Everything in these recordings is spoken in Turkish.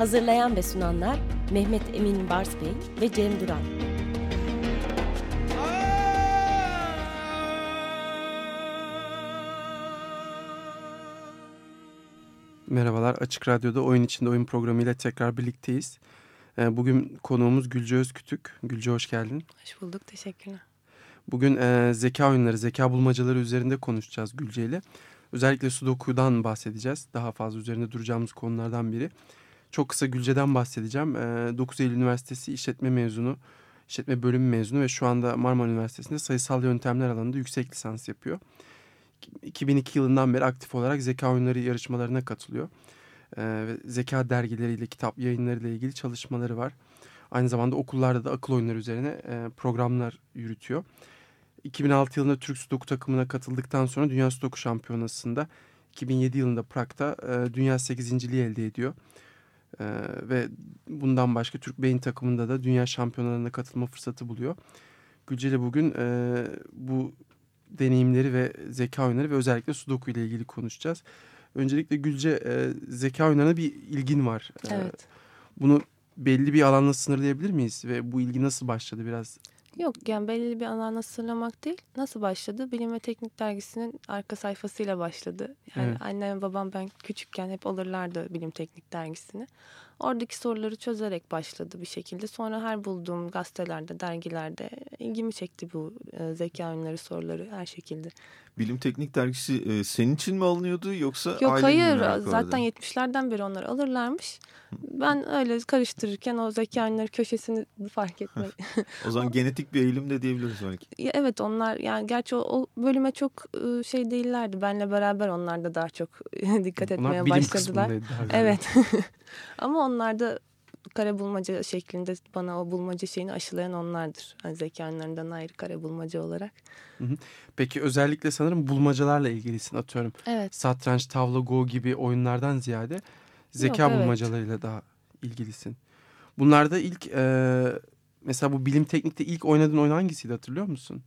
Hazırlayan ve sunanlar Mehmet Emin Bars Bey ve Cem Duran. Merhabalar, Açık Radyo'da Oyun İçinde Oyun programıyla tekrar birlikteyiz. Ee, bugün konuğumuz Gülce Özkütük. Gülce hoş geldin. Hoş bulduk, teşekkürler. Bugün e, zeka oyunları, zeka bulmacaları üzerinde konuşacağız Gülce ile. Özellikle Sudoku'dan bahsedeceğiz. Daha fazla üzerinde duracağımız konulardan biri. Çok kısa Gülce'den bahsedeceğim. 9 Eylül Üniversitesi işletme mezunu, işletme bölümü mezunu ve şu anda Marmara Üniversitesi'nde sayısal yöntemler alanında yüksek lisans yapıyor. 2002 yılından beri aktif olarak zeka oyunları yarışmalarına katılıyor. Ve zeka dergileriyle, kitap yayınlarıyla ilgili çalışmaları var. Aynı zamanda okullarda da akıl oyunları üzerine programlar yürütüyor. 2006 yılında Türk Sudoku takımına katıldıktan sonra Dünya Sudoku Şampiyonası'nda 2007 yılında Prag'da e, dünya 8.liği elde ediyor. E, ve bundan başka Türk Beyin takımında da dünya şampiyonalarına katılma fırsatı buluyor. Gülce bugün e, bu deneyimleri ve zeka oyunları ve özellikle Sudoku ile ilgili konuşacağız. Öncelikle Gülce e, zeka oyunlarına bir ilgin var. Evet. E, bunu belli bir alanla sınırlayabilir miyiz ve bu ilgi nasıl başladı biraz Yok yani belli bir alana sırlamak değil. Nasıl başladı? Bilim ve Teknik Dergisi'nin arka sayfasıyla başladı. Yani evet. annem babam ben küçükken hep alırlardı Bilim Teknik Dergisi'ni. Oradaki soruları çözerek başladı bir şekilde. Sonra her bulduğum gazetelerde, dergilerde ilgimi çekti bu e, zeka oyunları soruları her şekilde. Bilim Teknik Dergisi e, senin için mi alınıyordu yoksa Yok hayır zaten 70'lerden beri onları alırlarmış. Ben öyle karıştırırken o zeka oyunları köşesini fark etmedim. o zaman genetik bir eğilim de diyebiliriz belki. Ya evet onlar yani gerçi o, o bölüme çok ıı, şey değillerdi. Benle beraber onlar da daha çok dikkat etmeye onlar başladılar. Evet. Ama onlar da kare bulmaca şeklinde bana o bulmaca şeyini aşılayan onlardır. Yani zekanlarından ayrı kare bulmaca olarak. Peki özellikle sanırım bulmacalarla ilgilisin atıyorum. Evet. Satranç, tavla, go gibi oyunlardan ziyade zeka Yok, bulmacalarıyla evet. daha ilgilisin. Bunlarda ilk e, mesela bu bilim teknikte ilk oynadığın oyun hangisiydi hatırlıyor musun?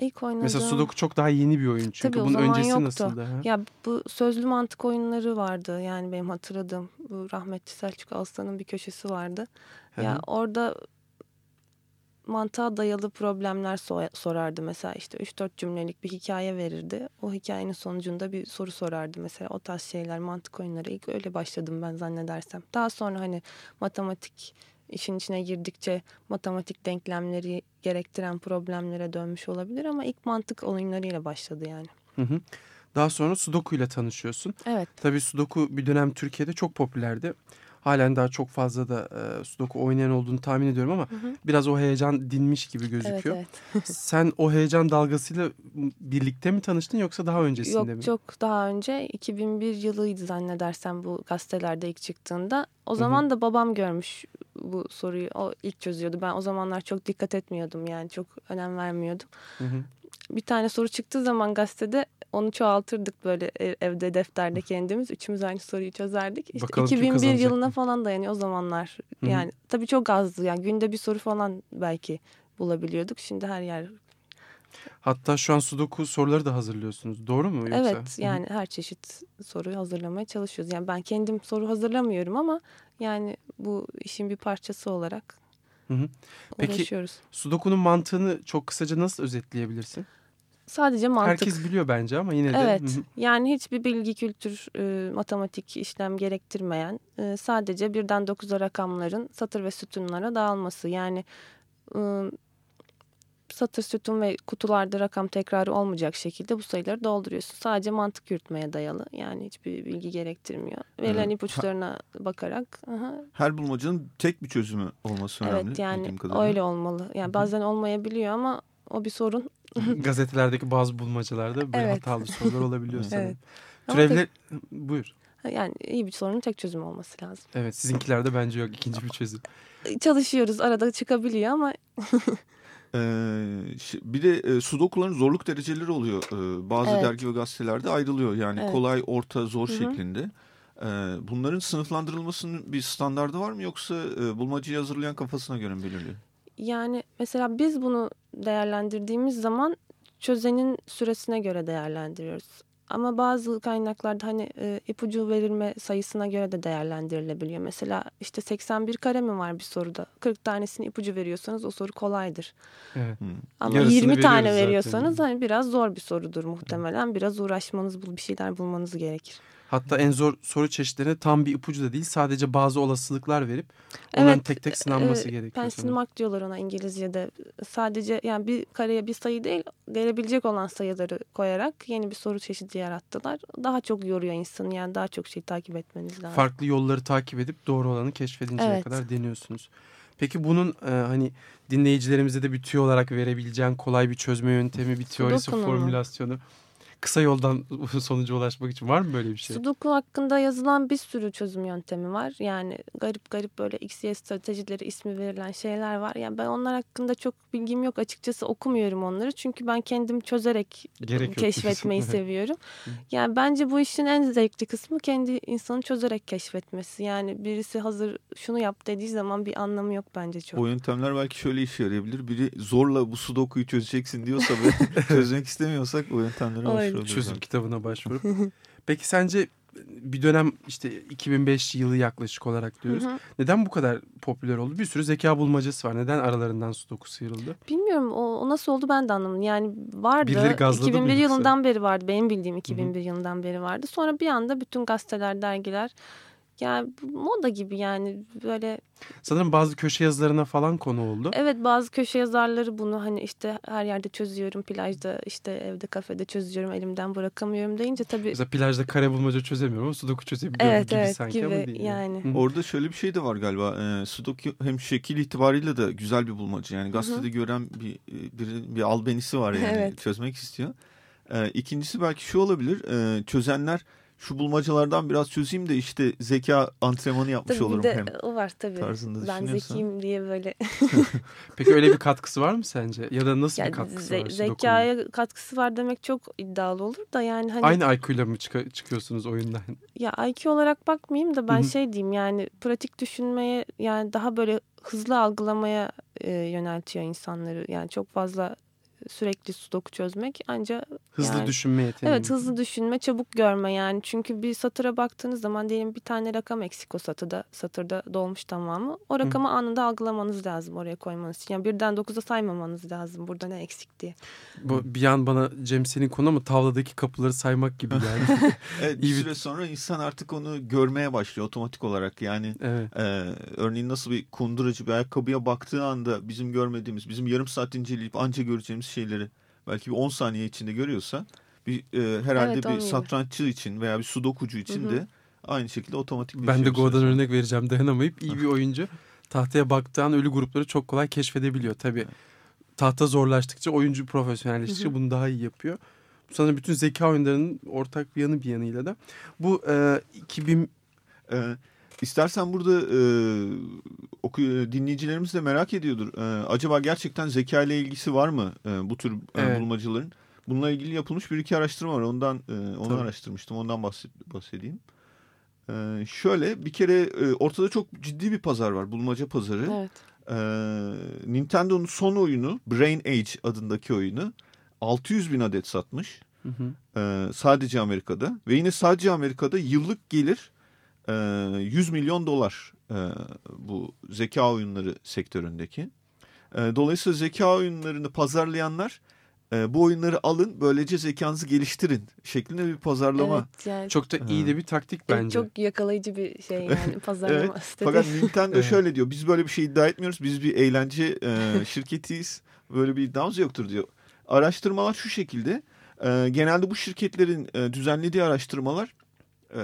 İlk oynadığım... Mesela Sudoku çok daha yeni bir oyun çünkü Tabii, bunun öncesi yoktu. nasıldı? Ha? Ya bu sözlü mantık oyunları vardı yani benim hatırladığım. Bu rahmetli Selçuk Aslan'ın bir köşesi vardı. Hı -hı. Ya orada mantığa dayalı problemler sorardı mesela işte 3-4 cümlelik bir hikaye verirdi. O hikayenin sonucunda bir soru sorardı mesela o tarz şeyler mantık oyunları ilk öyle başladım ben zannedersem. Daha sonra hani matematik işin içine girdikçe matematik denklemleri gerektiren problemlere dönmüş olabilir ama ilk mantık oyunlarıyla başladı yani. Hı hı. Daha sonra Sudoku ile tanışıyorsun. Evet. Tabii Sudoku bir dönem Türkiye'de çok popülerdi. Halen daha çok fazla da e, Sudoku oynayan olduğunu tahmin ediyorum ama hı hı. biraz o heyecan dinmiş gibi gözüküyor. Evet, evet. Sen o heyecan dalgasıyla birlikte mi tanıştın yoksa daha öncesinde Yok, mi? Yok çok daha önce 2001 yılıydı zannedersem bu gazetelerde ilk çıktığında. O zaman hı hı. da babam görmüş bu soruyu o ilk çözüyordu. Ben o zamanlar çok dikkat etmiyordum yani çok önem vermiyordum. Hı hı. Bir tane soru çıktığı zaman gazetede onu çoğaltırdık böyle evde defterde kendimiz. Üçümüz aynı soruyu çözerdik. İşte Bakalım 2001 yılına falan dayanıyor o zamanlar. Hı -hı. Yani tabii çok azdı. Yani günde bir soru falan belki bulabiliyorduk. Şimdi her yer Hatta şu an Sudoku soruları da hazırlıyorsunuz. Doğru mu? Yoksa? Evet yani her çeşit soruyu hazırlamaya çalışıyoruz. Yani ben kendim soru hazırlamıyorum ama yani bu işin bir parçası olarak hı hı. Peki. Sudoku'nun mantığını çok kısaca nasıl özetleyebilirsin? Sadece mantık. Herkes biliyor bence ama yine de. Evet. Yani hiçbir bilgi, kültür, e, matematik işlem gerektirmeyen e, sadece birden dokuza rakamların satır ve sütunlara dağılması. Yani e, satır, sütun ve kutularda rakam tekrarı olmayacak şekilde bu sayıları dolduruyorsun. Sadece mantık yürütmeye dayalı. Yani hiçbir bilgi gerektirmiyor. Verilen evet. ipuçlarına bakarak. Aha. Her bulmacanın tek bir çözümü olması önemli. Evet yani öyle olmalı. Yani bazen olmayabiliyor ama o bir sorun. Gazetelerdeki bazı bulmacalarda böyle evet. hatalı sorular olabiliyor sanırım. evet. Türevler... Tek... Buyur. Yani iyi bir sorunun tek çözüm olması lazım. Evet sizinkilerde bence yok ikinci bir çözüm. Çalışıyoruz arada çıkabiliyor ama Ee, bir de e, sudokuların zorluk dereceleri oluyor. Ee, bazı Evet. dergi ve gazetelerde ayrılıyor. Yani Evet. kolay, orta, zor Hı hı. şeklinde. Ee, bunların sınıflandırılmasının bir standardı var mı yoksa e, bulmacayı hazırlayan kafasına göre mi belirliyor? Yani mesela biz bunu değerlendirdiğimiz zaman çözenin süresine göre değerlendiriyoruz. Ama bazı kaynaklarda hani e, ipucu verilme sayısına göre de değerlendirilebiliyor. Mesela işte 81 kare mi var bir soruda? 40 tanesini ipucu veriyorsanız o soru kolaydır. Evet. Hmm. Ama Yarısını 20 tane veriyoruz zaten. veriyorsanız hani biraz zor bir sorudur muhtemelen. Biraz uğraşmanız, bir şeyler bulmanız gerekir. Hatta en zor soru çeşitlerine tam bir ipucu da değil sadece bazı olasılıklar verip onların Evet, tek tek sınanması Ee, gerekiyor. Mark diyorlar ona İngilizce'de. Sadece yani bir kareye bir sayı değil gelebilecek olan sayıları koyarak yeni bir soru çeşidi yarattılar. Daha çok yoruyor insanı yani daha çok şey takip etmeniz lazım. Farklı yolları takip edip doğru olanı keşfedinceye Evet. kadar deniyorsunuz. Peki bunun e, hani dinleyicilerimize de bir tüyo olarak verebileceğin kolay bir çözme yöntemi, bir teorisi, Sudoku'nun mu? Kısa yoldan sonuca ulaşmak için var mı böyle bir şey? Sudoku hakkında yazılan bir sürü çözüm yöntemi var. Yani garip garip böyle XY stratejileri ismi verilen şeyler var. Yani ben onlar hakkında çok bilgim yok açıkçası okumuyorum onları. Çünkü ben kendim çözerek Gerek keşfetmeyi seviyorum. Yani bence bu işin en zevkli kısmı kendi insanın çözerek keşfetmesi. Yani birisi hazır şunu yap dediği zaman bir anlamı yok bence çok. O yöntemler belki şöyle işe yarayabilir. Biri zorla bu sudokuyu çözeceksin diyorsa ve çözmek istemiyorsak o yöntemlere. Başvurabiliriz. Çözüm kitabına başvurup. Peki sence bir dönem işte 2005 yılı yaklaşık olarak diyoruz. Hı hı. Neden bu kadar popüler oldu? Bir sürü zeka bulmacası var. Neden aralarından Sudoku sıyrıldı? Bilmiyorum o, o nasıl oldu ben de anlamadım. Yani vardı Birileri gazladı mı 2001 yoksa? yılından beri vardı. Benim bildiğim 2001 yılından beri vardı. Sonra bir anda bütün gazeteler, dergiler yani bu moda gibi yani böyle Sanırım bazı köşe yazılarına falan konu oldu. evet bazı köşe yazarları bunu hani işte her yerde çözüyorum plajda işte evde kafede çözüyorum elimden bırakamıyorum deyince tabii Mesela plajda kare bulmaca çözemiyorum ama Sudoku çözebiliyorum evet gibi evet sanki ama gibi değil. yani. Hı. Orada şöyle bir şey de var galiba. Ee, Sudoku hem şekil itibariyle de güzel bir bulmaca. Yani gazetede gören bir bir, bir albenisi var yani Evet. çözmek istiyor. Ee, ikincisi belki şu olabilir. Ee, çözenler şu bulmacalardan biraz çözeyim de işte zeka antrenmanı yapmış Tabii olurum de hem. o var tabii. tarzında Ben zekiyim diye böyle Peki öyle bir katkısı var mı sence? Ya da nasıl yani bir katkısı ze- var zekaya katkısı var demek çok iddialı olur da yani hani Aynı IQ'yla mı çıka- çıkıyorsunuz oyundan? Ya IQ olarak bakmayayım da ben Hı hı. şey diyeyim yani pratik düşünmeye yani daha böyle hızlı algılamaya e, yöneltiyor insanları. Yani çok fazla sürekli sudoku çözmek ancak Hızlı Yani- düşünme yeteneği. evet hızlı düşünme çabuk görme yani çünkü bir satıra baktığınız zaman diyelim bir tane rakam eksik o satıda satırda dolmuş tamamı o rakamı anında algılamanız lazım oraya koymanız için yani birden dokuza saymamanız lazım burada ne eksik diye. Bu bir an bana Cem senin konu ama tavladaki kapıları saymak gibi yani. Evet, bir- süre sonra insan artık onu görmeye başlıyor otomatik olarak. Yani evet. e, örneğin nasıl bir kunduracı bir ayakkabıya baktığı anda bizim görmediğimiz, bizim yarım saat inceleyip anca göreceğimiz şeyleri belki bir 10 saniye içinde görüyorsa bir e, herhalde Evet, bir gibi. satranççı için veya bir sudokucu için Hı hı. de aynı şekilde otomatik bir Ben şey de Go'dan örnek vereceğim dayanamayıp iyi bir oyuncu tahtaya baktığı an ölü grupları çok kolay keşfedebiliyor. Tabii tahta zorlaştıkça oyuncu profesyonelleştikçe bunu daha iyi yapıyor. Bu sanırım bütün zeka oyunlarının ortak bir yanı bir yanıyla da. Bu e, 2000 Ee, istersen burada e, oku, dinleyicilerimiz de merak ediyordur. Ee, acaba gerçekten zeka ile ilgisi var mı e, bu tür e, Evet. bulmacaların? Bununla ilgili yapılmış bir iki araştırma var. Ondan e, onu Tabii. araştırmıştım. Ondan bahset, bahsedeyim. Ee, şöyle bir kere e, ortada çok ciddi bir pazar var. Bulmaca pazarı. Evet. Ee, Nintendo'nun son oyunu Brain Age adındaki oyunu 600 bin adet satmış. Hı hı. Ee, sadece Amerika'da ve yine sadece Amerika'da yıllık gelir e, 100 milyon dolar e, bu zeka oyunları sektöründeki. E, dolayısıyla zeka oyunlarını pazarlayanlar e, bu oyunları alın böylece zekanızı geliştirin şeklinde bir pazarlama. Evet yani çok da iyi de bir taktik bence. çok yakalayıcı bir şey yani pazarlama Evet, stratejisi. Fakat Nintendo şöyle diyor biz böyle bir şey iddia etmiyoruz biz bir eğlence e, şirketiyiz böyle bir iddiamız yoktur diyor. Araştırmalar şu şekilde genelde bu şirketlerin düzenlediği araştırmalar e,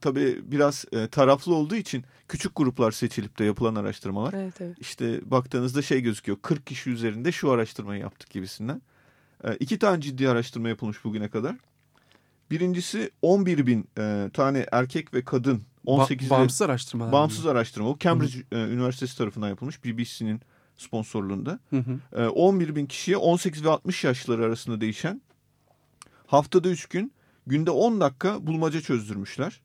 tabii biraz e, taraflı olduğu için küçük gruplar seçilip de yapılan araştırmalar. Evet evet. İşte baktığınızda şey gözüküyor 40 kişi üzerinde şu araştırmayı yaptık gibisinden. E, iki tane ciddi araştırma yapılmış bugüne kadar. Birincisi 11 bin e, tane erkek ve kadın 18 ba bağımsız araştırmalar. Bağımsız araştırma. O Cambridge hı hı. Üniversitesi tarafından yapılmış BBC'nin sponsorluğunda. Hı hı. E, 11 bin kişiye 18 ve 60 yaşları arasında değişen haftada 3 gün günde 10 dakika bulmaca çözdürmüşler.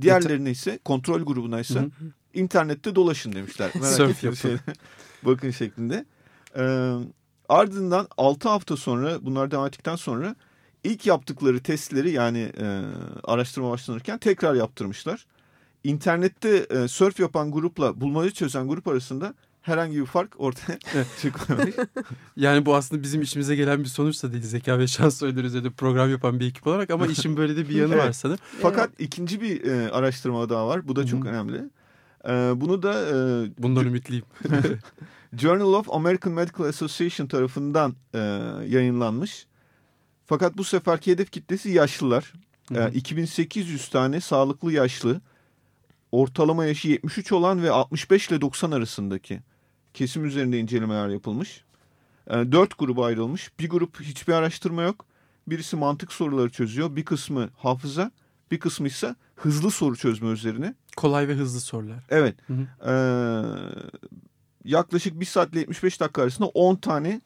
Diğerlerine ise kontrol grubuna ise internette dolaşın demişler. Surf yapın. Bakın şeklinde. Ee, ardından 6 hafta sonra bunlar devam ettikten sonra ilk yaptıkları testleri yani e, araştırma başlanırken tekrar yaptırmışlar. İnternette e, surf yapan grupla bulmaca çözen grup arasında herhangi bir fark ortaya çıkmamış. yani bu aslında bizim işimize gelen bir sonuç da değil. Zeka ve şans oyunları üzerinde program yapan bir ekip olarak ama işin böyle de bir yanı evet. var sanırım. Fakat evet. ikinci bir e, araştırma daha var. Bu da çok Hı -hı. önemli. E, bunu da... E, Bundan ümitliyim. Journal of American Medical Association tarafından e, yayınlanmış. Fakat bu seferki hedef kitlesi yaşlılar. E, 2800 tane sağlıklı yaşlı, ortalama yaşı 73 olan ve 65 ile 90 arasındaki kesim üzerinde incelemeler yapılmış. E, 4 gruba ayrılmış. Bir grup hiçbir araştırma yok. Birisi mantık soruları çözüyor. Bir kısmı hafıza, bir kısmı ise hızlı soru çözme üzerine. Kolay ve hızlı sorular. Evet. Hı hı. E, yaklaşık 1 saat ile 75 dakika arasında 10 tane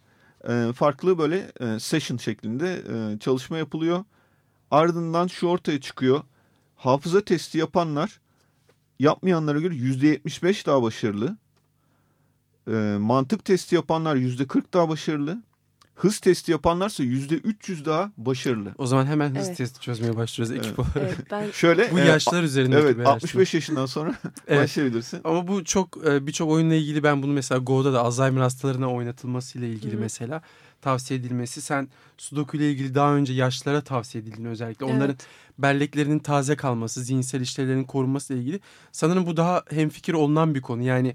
e, farklı böyle e, session şeklinde e, çalışma yapılıyor. Ardından şu ortaya çıkıyor. Hafıza testi yapanlar yapmayanlara göre %75 daha başarılı. E, mantık testi yapanlar %40 daha başarılı. Hız testi yapanlarsa yüzde 300 daha başarılı. O zaman hemen hız evet. testi çözmeye başlıyoruz ekip olarak. Evet, ben... Şöyle bu yaşlar e, üzerinde. Evet 65 yaşından sonra evet. başlayabilirsin. Ama bu çok e, birçok oyunla ilgili ben bunu mesela Go'da da Alzheimer hastalarına oynatılmasıyla ilgili Hı-hı. mesela tavsiye edilmesi. Sen Sudoku ile ilgili daha önce yaşlara tavsiye edildiğini özellikle. Evet. Onların belleklerinin taze kalması, zihinsel işlevlerinin korunması ile ilgili. Sanırım bu daha hemfikir olunan bir konu. Yani e,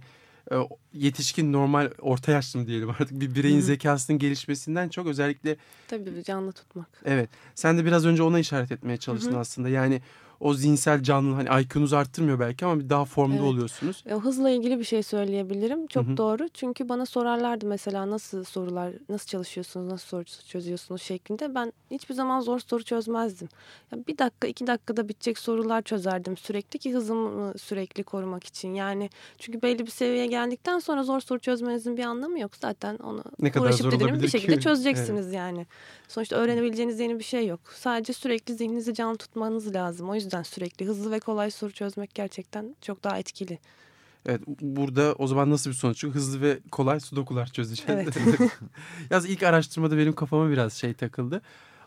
yetişkin normal orta yaşlı mı diyelim artık bir bireyin Hı-hı. zekasının gelişmesinden çok özellikle tabii canlı tutmak. Evet. Sen de biraz önce ona işaret etmeye çalıştın Hı-hı. aslında. Yani o zihinsel canlı hani IQ'nuzu arttırmıyor belki ama daha formda evet. oluyorsunuz. Ya, hızla ilgili bir şey söyleyebilirim. Çok Hı-hı. doğru. Çünkü bana sorarlardı mesela nasıl sorular, nasıl çalışıyorsunuz, nasıl soru çözüyorsunuz şeklinde. Ben hiçbir zaman zor soru çözmezdim. Ya, bir dakika, iki dakikada bitecek sorular çözerdim sürekli ki hızımı sürekli korumak için. Yani çünkü belli bir seviyeye geldikten sonra zor soru çözmenizin bir anlamı yok. Zaten onu ne kadar uğraşıp zor bir şekilde ki? çözeceksiniz evet. yani. Sonuçta öğrenebileceğiniz yeni bir şey yok. Sadece sürekli zihninizi canlı tutmanız lazım. O yüzden sürekli hızlı ve kolay soru çözmek gerçekten çok daha etkili. Evet burada o zaman nasıl bir sonuç çıkıyor? Hızlı ve kolay sudokular çözeceğiz. Evet. Yaz ilk araştırmada benim kafama biraz şey takıldı.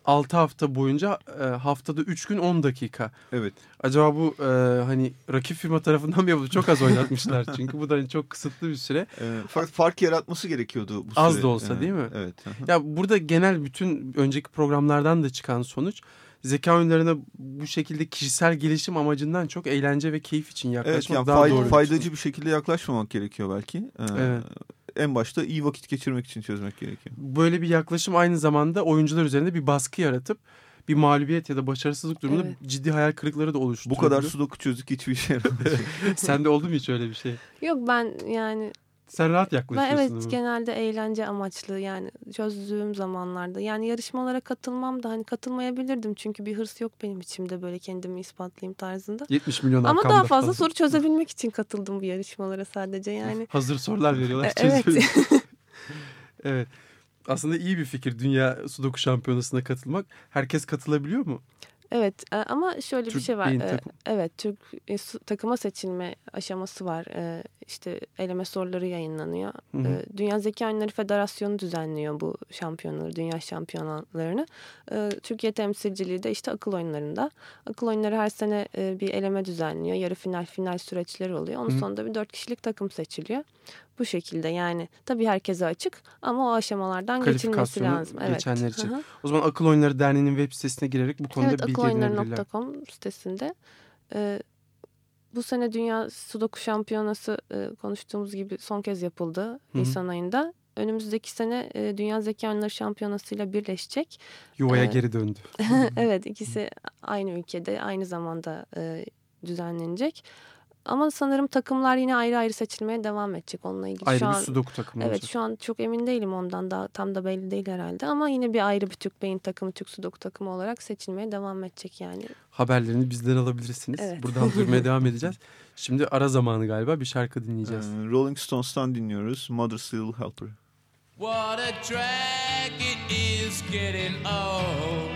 6 hafta boyunca e, haftada 3 gün 10 dakika. Evet. Acaba bu e, hani rakip firma tarafından mı yapıldı? Çok az oynatmışlar çünkü bu da hani çok kısıtlı bir süre. E, fark, fark yaratması gerekiyordu bu Az süre. da olsa e, değil mi? Evet. ya burada genel bütün önceki programlardan da çıkan sonuç zeka oyunlarına bu şekilde kişisel gelişim amacından çok eğlence ve keyif için yaklaşmak evet, yani daha fay, doğru. Faydacı bir şekilde yaklaşmamak gerekiyor belki. Ee, evet en başta iyi vakit geçirmek için çözmek gerekiyor. Böyle bir yaklaşım aynı zamanda oyuncular üzerinde bir baskı yaratıp bir mağlubiyet ya da başarısızlık durumunda evet. ciddi hayal kırıkları da oluşturuyor. Bu kadar sudoku çözdük hiçbir şey yaramadı. Sen de oldu mu hiç öyle bir şey? Yok ben yani sen rahat yaklaşıyorsun. Ben evet genelde eğlence amaçlı yani çözdüğüm zamanlarda. Yani yarışmalara katılmam da hani katılmayabilirdim. Çünkü bir hırs yok benim içimde böyle kendimi ispatlayayım tarzında. 70 milyon Ama daha fazla falan. soru çözebilmek için katıldım bu yarışmalara sadece yani. Hazır sorular veriyorlar. E, evet. evet. Aslında iyi bir fikir dünya sudoku şampiyonasına katılmak. Herkes katılabiliyor mu? Evet e, ama şöyle Türk bir şey var. E, evet Türk takıma seçilme aşaması var. İşte eleme soruları yayınlanıyor. Hı hı. Dünya Zeka Oyunları Federasyonu düzenliyor bu şampiyonları, dünya şampiyonalarını. Türkiye temsilciliği de işte akıl oyunlarında. Akıl oyunları her sene bir eleme düzenliyor. Yarı final, final süreçleri oluyor. Onun hı. sonunda bir dört kişilik takım seçiliyor. Bu şekilde yani tabii herkese açık ama o aşamalardan geçilmesi lazım. Evet. geçenler için. Hı-hı. O zaman Akıl Oyunları Derneği'nin web sitesine girerek bu konuda evet, bilgi edinebilirler. Evet akıloyunları.com sitesinde. Ee, bu sene Dünya Sudoku Şampiyonası e, konuştuğumuz gibi son kez yapıldı Hı-hı. Nisan ayında. Önümüzdeki sene e, Dünya Zeka Oyunları Şampiyonası ile birleşecek. Yuvaya ee, geri döndü. evet ikisi aynı ülkede aynı zamanda e, düzenlenecek. Ama sanırım takımlar yine ayrı ayrı seçilmeye devam edecek onunla ilgili. Ayrı şu bir an, sudoku takımı Evet olacak. şu an çok emin değilim ondan da tam da belli değil herhalde ama yine bir ayrı bir Türk beyin takımı, Türk sudoku takımı olarak seçilmeye devam edecek yani. Haberlerini bizden alabilirsiniz. Evet. Buradan duymaya devam edeceğiz. Şimdi ara zamanı galiba bir şarkı dinleyeceğiz. Ee, Rolling Stones'tan dinliyoruz. Mother's Little Helper. What a drag it is getting old.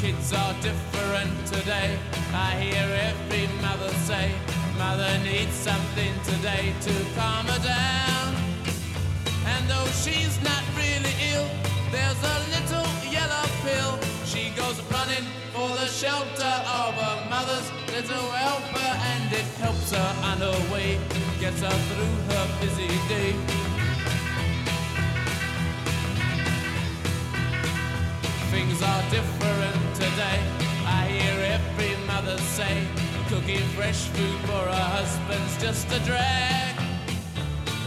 Kids are different today. I hear every mother say, Mother needs something today to calm her down. And though she's not really ill, there's a little yellow pill. She goes running for the shelter of her mother's little helper, and it helps her on her way, gets her through her busy day. Things are different today. I hear every mother say, cooking fresh food for her husband's just a drag.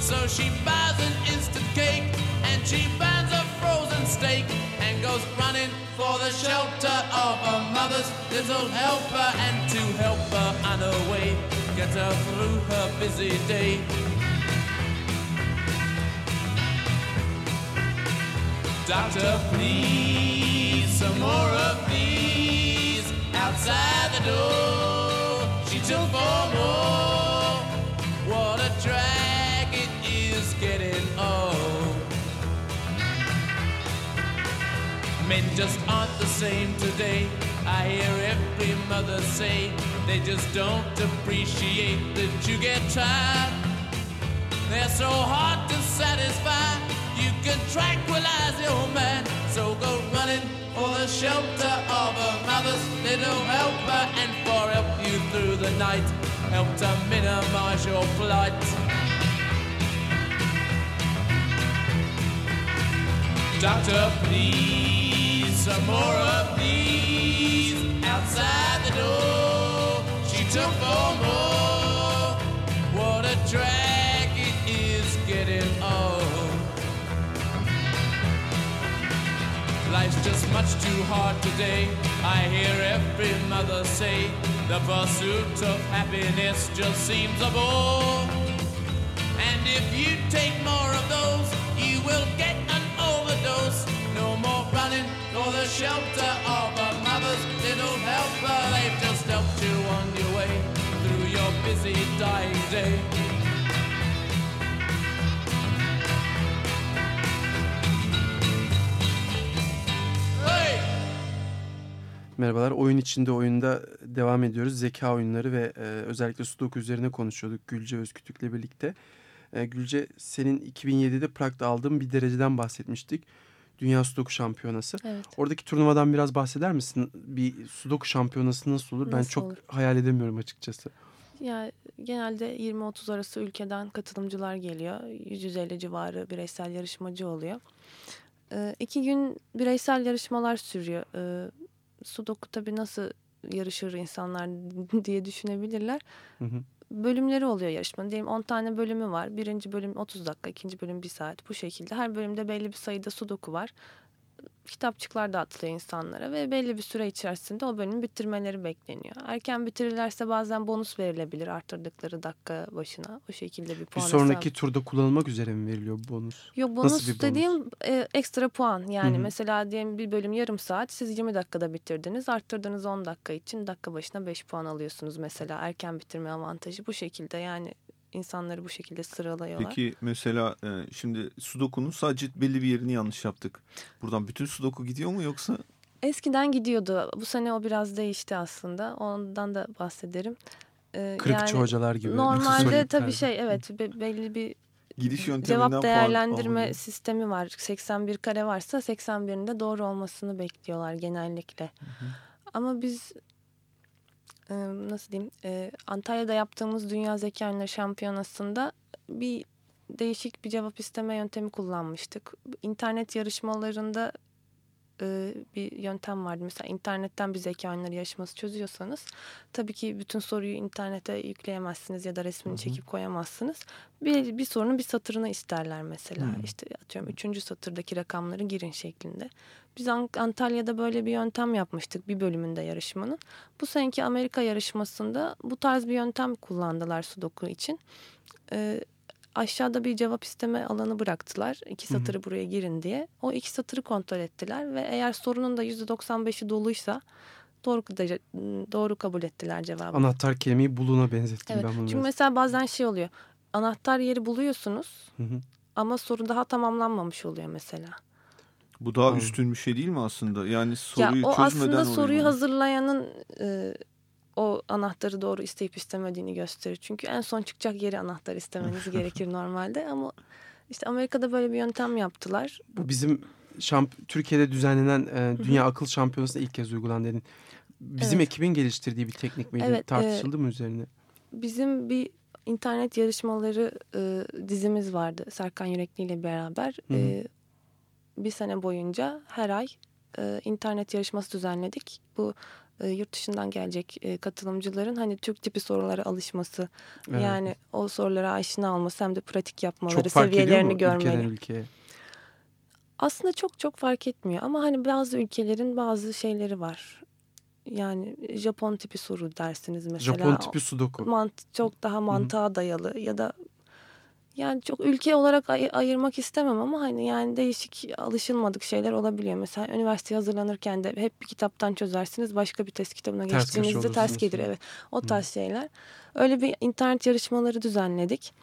So she buys an instant cake and she buys a frozen steak and goes running for the shelter of her mother's little helper and to help her on her way, get her through her busy day. Doctor, please, some more of these outside the door. She took four more. What a drag it is getting old. Men just aren't the same today. I hear every mother say they just don't appreciate that you get tired. They're so hard to satisfy. You can tranquilize your man. So go running for the shelter of a mother's little helper and for help you through the night. Help to minimize your plight. Doctor, please, some more of these outside the door. She took four more. What a drag just much too hard today. I hear every mother say the pursuit of happiness just seems a bore. And if you take more of those, you will get an overdose. No more running for the shelter of a mother's little helper. They've just helped you on your way through your busy dying day. Merhabalar. Oyun içinde oyunda devam ediyoruz. Zeka oyunları ve e, özellikle Sudoku üzerine konuşuyorduk Gülce Özkütük'le birlikte. E, Gülce senin 2007'de Prag'da aldığın bir dereceden bahsetmiştik. Dünya Sudoku Şampiyonası. Evet. Oradaki turnuvadan biraz bahseder misin? Bir Sudoku Şampiyonası nasıl olur? ben Nasıl çok olur? hayal edemiyorum açıkçası. Ya genelde 20-30 arası ülkeden katılımcılar geliyor. 150 civarı bireysel yarışmacı oluyor. Ee, iki gün bireysel yarışmalar sürüyor. Ee, Sudoku tabii nasıl yarışır insanlar diye düşünebilirler. Hı hı. Bölümleri oluyor yarışmanın. Diyelim 10 tane bölümü var. Birinci bölüm 30 dakika, ikinci bölüm 1 saat. Bu şekilde her bölümde belli bir sayıda Sudoku var. Kitapçıklar dağıtılıyor insanlara ve belli bir süre içerisinde o bölümü bitirmeleri bekleniyor. Erken bitirirlerse bazen bonus verilebilir arttırdıkları dakika başına. O şekilde bir Bir puan sonraki hesabı. turda kullanılmak üzere mi veriliyor bu bonus? Yok Nasıl bonus, bir bonus? dediğim e, ekstra puan. Yani Hı hı. mesela diyelim bir bölüm yarım saat siz 20 dakikada bitirdiniz. Arttırdığınız 10 dakika için dakika başına 5 puan alıyorsunuz mesela. Erken bitirme avantajı bu şekilde yani insanları bu şekilde sıralıyorlar. Peki mesela e, şimdi Sudoku'nun sadece belli bir yerini yanlış yaptık. Buradan bütün Sudoku gidiyor mu yoksa? Eskiden gidiyordu. Bu sene o biraz değişti aslında. Ondan da bahsederim. Ee, Kırıkçı hocalar gibi. Normalde tabii şey evet be- belli bir Gidiş cevap puan değerlendirme alınıyor. sistemi var. 81 kare varsa 81'inde doğru olmasını bekliyorlar genellikle. Ama biz nasıl diyeyim Antalya'da yaptığımız Dünya Zeka Oyunları Şampiyonası'nda bir değişik bir cevap isteme yöntemi kullanmıştık. İnternet yarışmalarında e, bir yöntem vardı. Mesela internetten bir zeka oyunları yarışması çözüyorsanız tabii ki bütün soruyu internete yükleyemezsiniz ya da resmini çekip koyamazsınız. Bir, bir sorunun bir satırını isterler mesela. Hı. İşte atıyorum üçüncü satırdaki rakamları girin şeklinde. Biz Antalya'da böyle bir yöntem yapmıştık bir bölümünde yarışmanın. Bu seneki Amerika yarışmasında bu tarz bir yöntem kullandılar Sudoku için. Ee, aşağıda bir cevap isteme alanı bıraktılar. İki satırı Hı-hı. buraya girin diye. O iki satırı kontrol ettiler ve eğer sorunun da %95'i doluysa doğru doğru kabul ettiler cevabı. Anahtar kelimeyi buluna benzettim evet. ben bunu. Çünkü biraz. mesela bazen şey oluyor. Anahtar yeri buluyorsunuz Hı-hı. ama soru daha tamamlanmamış oluyor mesela. Bu daha hmm. üstün bir şey değil mi aslında? Yani soruyu ya, o çözmeden... aslında soruyu bunu. hazırlayanın e, o anahtarı doğru isteyip istemediğini gösterir. Çünkü en son çıkacak yeri anahtar istemeniz gerekir normalde ama işte Amerika'da böyle bir yöntem yaptılar. Bu bizim şamp Türkiye'de düzenlenen e, Dünya Akıl Şampiyonası'nda ilk kez uygulandı dedin. Bizim evet. ekibin geliştirdiği bir teknik miydi? Evet, Tartışıldı e, mı üzerine? Bizim bir internet yarışmaları e, dizimiz vardı Serkan Yürekli ile beraber. E, bir sene boyunca her ay e, internet yarışması düzenledik. Bu e, yurt dışından gelecek e, katılımcıların hani Türk tipi sorulara alışması evet. yani o sorulara aşina olması hem de pratik yapmaları seviyelerini görmeleri. ülkeye? Aslında çok çok fark etmiyor ama hani bazı ülkelerin bazı şeyleri var. Yani Japon tipi soru dersiniz mesela. Japon tipi sudoku. Mant çok daha mantığa dayalı ya da yani çok ülke olarak ay- ayırmak istemem ama hani yani değişik alışılmadık şeyler olabiliyor. Mesela üniversiteye hazırlanırken de hep bir kitaptan çözersiniz. Başka bir test kitabına ters geçtiğinizde ters gelir. Evet. O tarz Hı. şeyler. Öyle bir internet yarışmaları düzenledik.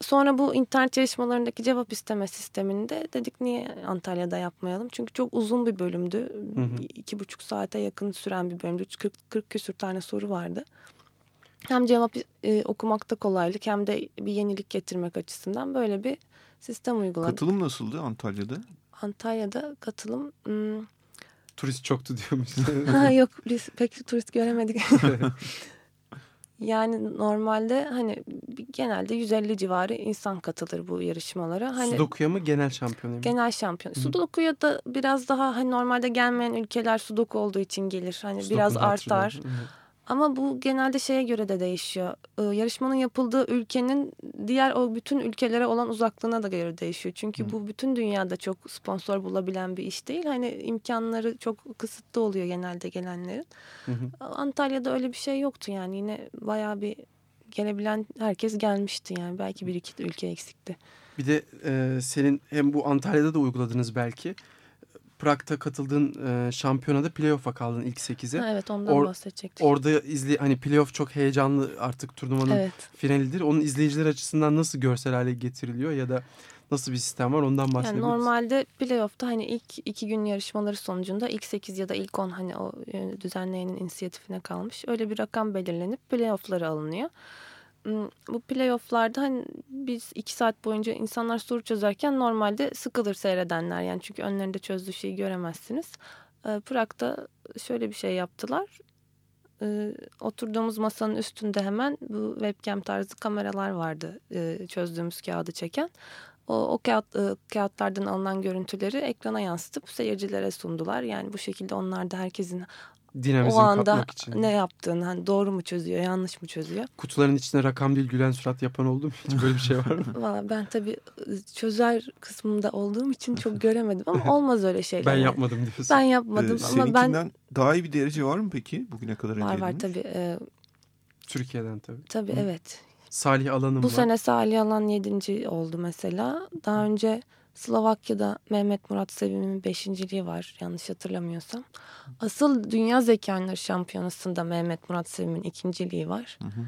Sonra bu internet yarışmalarındaki cevap isteme sisteminde dedik niye Antalya'da yapmayalım? Çünkü çok uzun bir bölümdü. Hı hı. İki buçuk saate yakın süren bir bölümdü. 40, 40 küsür tane soru vardı hem cevap e, okumakta kolaylık hem de bir yenilik getirmek açısından böyle bir sistem uyguladık. Katılım nasıldı Antalya'da? Antalya'da katılım... Hmm... Turist çoktu diyormuş. Yok biz pek turist göremedik. yani normalde hani genelde 150 civarı insan katılır bu yarışmalara. Hani, Sudoku'ya mı genel şampiyon mu? Genel şampiyon. Hı. Sudoku'ya da biraz daha hani normalde gelmeyen ülkeler Sudoku olduğu için gelir. Hani Sudoku biraz artar. Hı. Ama bu genelde şeye göre de değişiyor. Ee, yarışmanın yapıldığı ülkenin diğer o bütün ülkelere olan uzaklığına da göre değişiyor. Çünkü Hı. bu bütün dünyada çok sponsor bulabilen bir iş değil. Hani imkanları çok kısıtlı oluyor genelde gelenlerin. Hı hı. Antalya'da öyle bir şey yoktu yani. Yine bayağı bir gelebilen herkes gelmişti yani. Belki bir iki ülke eksikti. Bir de e, senin hem bu Antalya'da da uyguladınız belki. Prag'da katıldığın e, şampiyonada playoff'a kaldın ilk 8'e. Evet ondan Or bahsedecektik. Orada izli hani playoff çok heyecanlı artık turnuvanın evet. finalidir. Onun izleyiciler açısından nasıl görsel hale getiriliyor ya da nasıl bir sistem var ondan bahsedebiliriz. Yani normalde playoff'ta hani ilk iki gün yarışmaları sonucunda ilk 8 ya da ilk 10 hani o e, düzenleyenin inisiyatifine kalmış. Öyle bir rakam belirlenip playoff'lara alınıyor. Bu playofflarda hani biz iki saat boyunca insanlar soru çözerken normalde sıkılır seyredenler yani çünkü önlerinde çözdüğü şeyi göremezsiniz. E, Prag'da şöyle bir şey yaptılar. Oturduğumuz masanın üstünde hemen bu webcam tarzı kameralar vardı çözdüğümüz kağıdı çeken. O, o kağıt, kağıtlardan alınan görüntüleri ekrana yansıtıp seyircilere sundular. Yani bu şekilde onlar da herkesin dinamizm o anda için. ne yaptığını hani doğru mu çözüyor yanlış mı çözüyor. Kutuların içine rakam değil gülen surat yapan oldu mu? Hiç böyle bir şey var mı? Valla ben tabii ıı, çözer kısmında olduğum için çok göremedim ama olmaz öyle şeyler. ben yapmadım diyorsun. Ben yapmadım ee, ama ben... daha iyi bir derece var mı peki bugüne kadar Var var tabii. E... Türkiye'den tabii. Tabii Hı. evet. Salih Alan'ın Bu var. sene Salih Alan yedinci oldu mesela. Daha önce Slovakya'da Mehmet Murat Sevim'in beşinciliği var yanlış hatırlamıyorsam. Asıl Dünya Zeka Şampiyonası'nda Mehmet Murat Sevim'in ikinciliği var. Hı hı.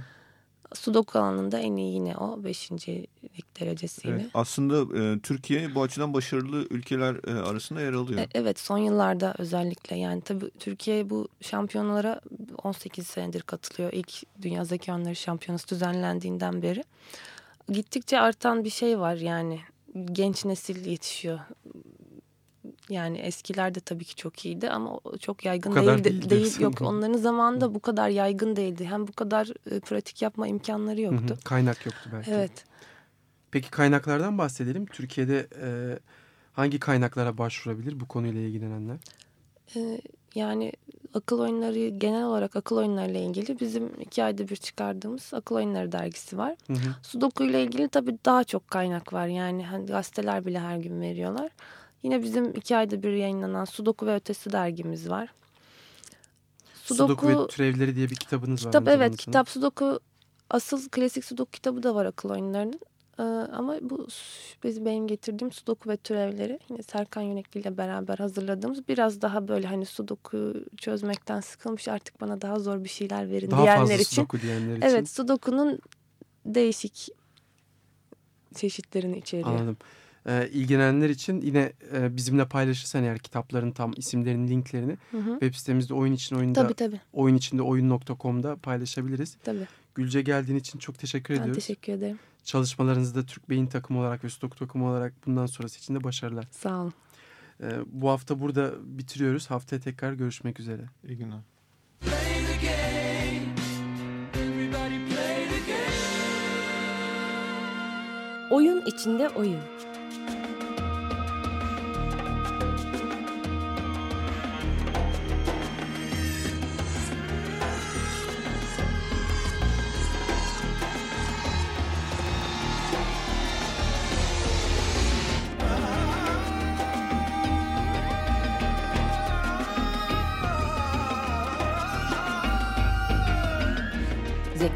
Sudoku alanında en iyi yine o beşincilik derecesiyle. Evet, aslında e, Türkiye bu açıdan başarılı ülkeler e, arasında yer alıyor. E, evet son yıllarda özellikle yani tabii Türkiye bu şampiyonlara 18 senedir katılıyor. İlk Dünya Zeka Şampiyonası düzenlendiğinden beri. Gittikçe artan bir şey var yani genç nesil yetişiyor. Yani eskiler de tabii ki çok iyiydi ama çok yaygın değil, değil, değil yok onların zamanında bu kadar yaygın değildi. Hem bu kadar e, pratik yapma imkanları yoktu. Hı hı, kaynak yoktu belki. Evet. Peki kaynaklardan bahsedelim. Türkiye'de e, Hangi kaynaklara başvurabilir bu konuyla ilgilenenler? Ee, yani akıl oyunları genel olarak akıl oyunlarıyla ilgili bizim iki ayda bir çıkardığımız akıl oyunları dergisi var. Hı hı. Sudoku ile ilgili tabii daha çok kaynak var. Yani hani gazeteler bile her gün veriyorlar. Yine bizim iki ayda bir yayınlanan Sudoku ve Ötesi dergimiz var. Sudoku, Sudoku ve Türevleri diye bir kitabınız kitap, var. Evet kitap Sudoku asıl klasik Sudoku kitabı da var akıl oyunlarının. Ee, ama bu benim getirdiğim Sudoku ve türevleri yine Serkan Yönekli ile beraber hazırladığımız biraz daha böyle hani Sudoku çözmekten sıkılmış artık bana daha zor bir şeyler verin daha diyenler fazla için. Sudoku diyenler için. Evet Sudoku'nun değişik çeşitlerini içeriyor. Anladım. Ee, ilgilenenler için yine e, bizimle paylaşırsan eğer kitapların tam isimlerinin linklerini hı hı. web sitemizde oyun için oyunda tabii, tabii. oyun içinde oyun.com'da paylaşabiliriz. Tabii. Gülce geldiğin için çok teşekkür ben ediyoruz. teşekkür ederim. Çalışmalarınızda Türk Beyin takımı olarak ve Stok takımı olarak bundan sonrası için de başarılar. Sağ olun. Ee, bu hafta burada bitiriyoruz. Haftaya tekrar görüşmek üzere. İyi günler. Oyun içinde oyun.